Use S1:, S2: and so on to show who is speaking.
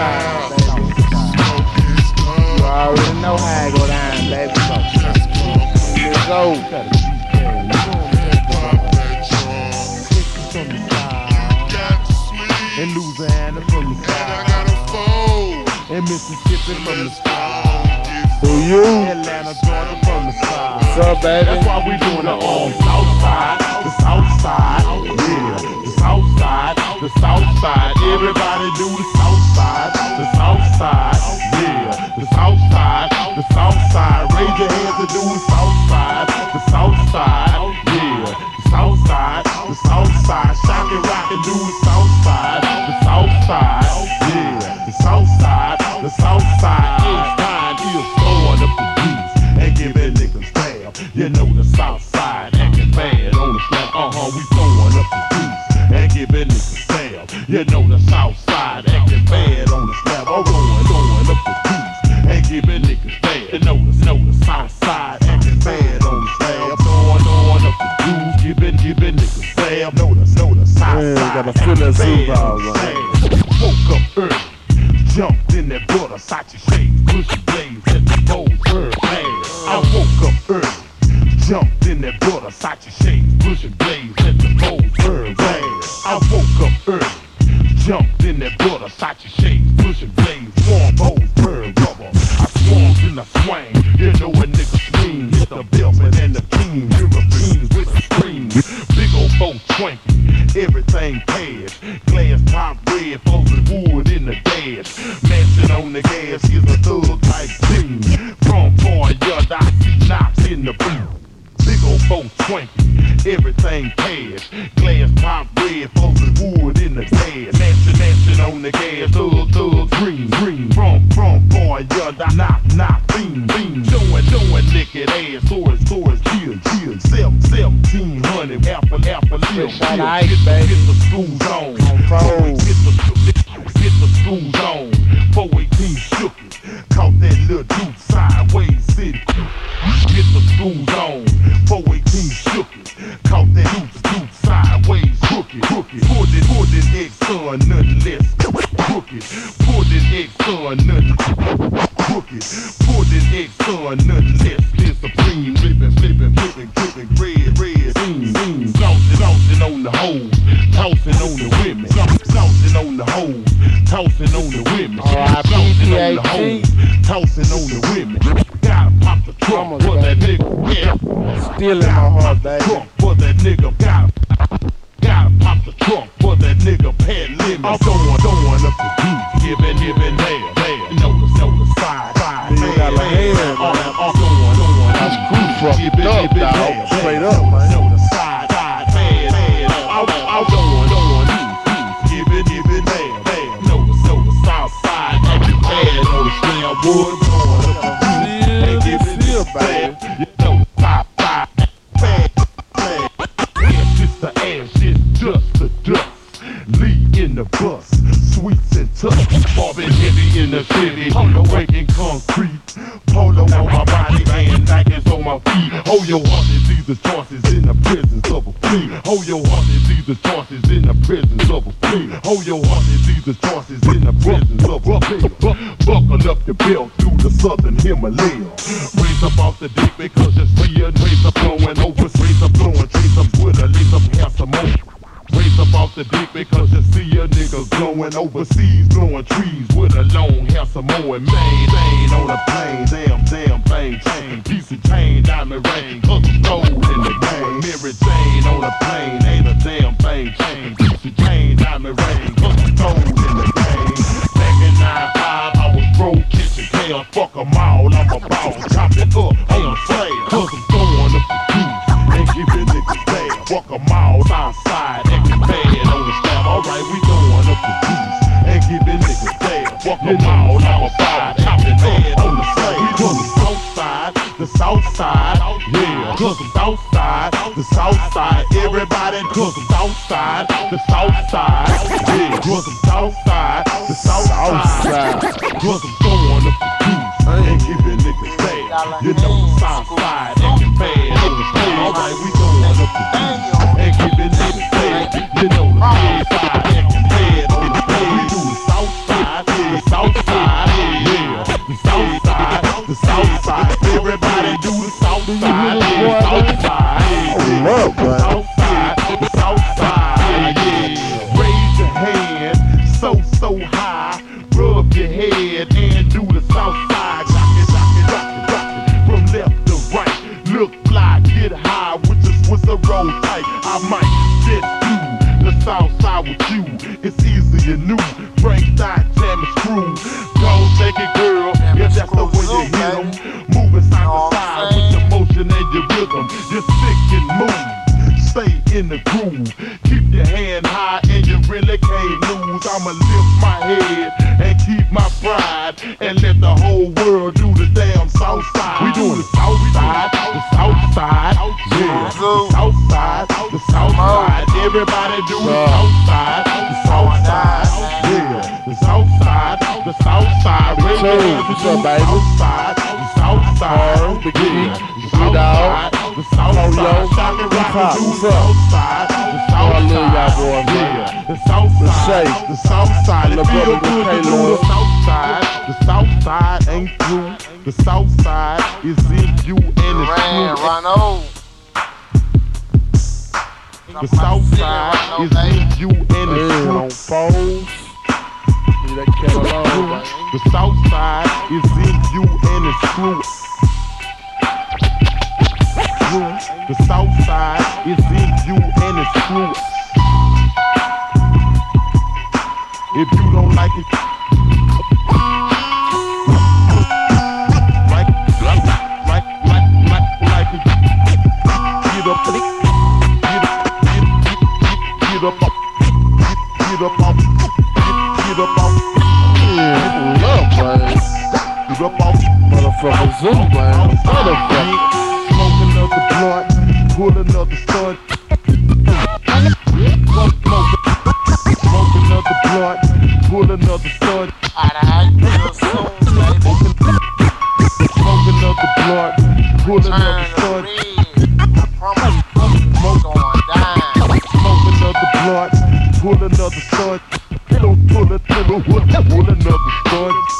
S1: side, baby. You already know how it go down, baby. Let's go.
S2: In Louisiana from the side. In Mississippi from the side.
S1: Do you?
S2: Atlanta, Georgia from the side.
S1: What's up, baby?
S2: That's why we doing it on South Side, the South Side, yeah, the South Side, the South Side. Everybody do the the South Side. Raise your hands and do the South Side, the South Side, yeah, the South Side, the South Side. Shock and rock and do the South Side, the South Side, yeah, the South Side, the South Side. It's time is throwing up the beats and giving niggas stab. You know the South Side acting bad on the slab. Uh huh, we throwing up the beats and giving niggas stab. You know the South Side acting bad on the slab. Oh, throwing, throwing up the beats and giving
S1: Bowl,
S2: on the
S1: man.
S2: slab. Woke up early, jumped in that butter, Sachi shades, push blades, let the burn fast. I woke up early, jumped in that butter, Sachi shades, pushing blades, let the burn fast. I woke up early, jumped in that butter, Sachi shades, pushing blades, warm bowls burn rubber. I swarmed in the swing, you know a nigga swing, hit the building and the king, Europeans with the scream, big old boat twanky, everything cash, glass top red, floating wood in the dash, mansion on the gas, he's a thug type thing, from yeah, I see knocks in the boot. Big old boat twanky, everything cash. Glass top red, floating wood in the gas. Mansion, mansion on the gas, thug, thug, green, green. From, boy, yeah, knock, knock, knock, beam, beam. Showing, showing naked ass, tourist, tourist, chill, apple, lill,
S1: Shot
S2: chill. Get the,
S1: baby.
S2: get the school zone.
S1: phone.
S2: Get the, get the school zone. 418 shook it. Caught that little dude sideways, sitting. Get the school zone. 418 shook it. Caught that dude, dude sideways, crooked, crooked. Pulled it, pulled it, ex-son, nothing less. Crooked. Pulled it, ex-son, nothing trunk that nigga. Yeah.
S1: Still in my heart, baby.
S2: Trunk for that nigga. Gotta, gotta pop the trunk for that nigga. Pad limit. I'm throwing, throwing up the juice. Giving, giving, there, there. Know the side, side.
S1: You got a
S2: man, man.
S1: man.
S2: I'm, throwing, throwing.
S1: That's crew fucked up, dog. Straight up, man.
S2: The side, side, man, man. I'm, I'm throwing,
S1: baby.
S2: You pop, pop, bad. Ass the ass, it's dust to dust. Lee in the bus, sweets and tough. Bobbing heavy in the city, breaking concrete. Polo on my body and Nikes on my feet. Hold your horses, these the choices in the presence of a plea. Hold your horses, these the choices in the presence of a plea. Hold your horses, these the choices in the presence of a plea. Buckle up your belt through the southern Himalaya. Raise up off the dick because you see it. Raise up blowing over, raise up blowing, trace up with a lace up, have some more. Raise up off the dick because you see a nigga glowing overseas, blowing trees with a long hair more and main on a plane, damn, damn thing, chain, piece of chain, diamond ring, A plane, ain't a damn thing, piece of chain, diamond ring, it's gold in the game. Back in 9-5, I was broke, kitchen chaos, fuck 'em all, I'm a boss, chop it up, on sale, cause I'm throwing up the juice, and giving niggas bad, walk 'em all outside, acting bad on the slab, alright, we throwing up the juice, and giving niggas bad, walk 'em all outside, chopping bad on the slab, cause the south side, the south side, yeah, cause the south side, the south side, everybody, cause the south side, the south side, yeah, cause the south side, the south side, I'm the head and do the south side. Rock it, rock it, rock it, rock it. From left to right, look fly, get high with the with a roll tight. I might get through the south side with you. It's easy and new. Frank side, damn it's crew. Don't take it, girl. If that's the way you hit 'em. Moving side to side with your motion and your rhythm. You're sick and move. Stay in the groove. Keep your hand high and you really can't lose. I'ma lift my head keep my pride and let the whole world do the damn south side. We do the south side, the south side, yeah. The south side, the south side. Everybody do the south side, the south side, yeah. The south side, the south side.
S1: What's up, baby?
S2: South side, the south side, yeah. The south side, the south side. The south side, ain't through. The south side is in you and it's. The south side is in you and it's. The south side is in you and it's true. The south side is in you and it's true. If you don't like it, like, like, like, like, like, like it, get up, get, get, get, get up, get, get up, get, get up.
S1: Yeah, love, man.
S2: Get up
S1: Motherfucker Zoo, man. Motherfucker.
S2: Another blunt, pull another stunt. Smoke, another blunt, pull another stunt. Smoke another blunt, pull another stunt. Smoke, another blunt, pull another stunt. Don't pull it, it, pull another stunt.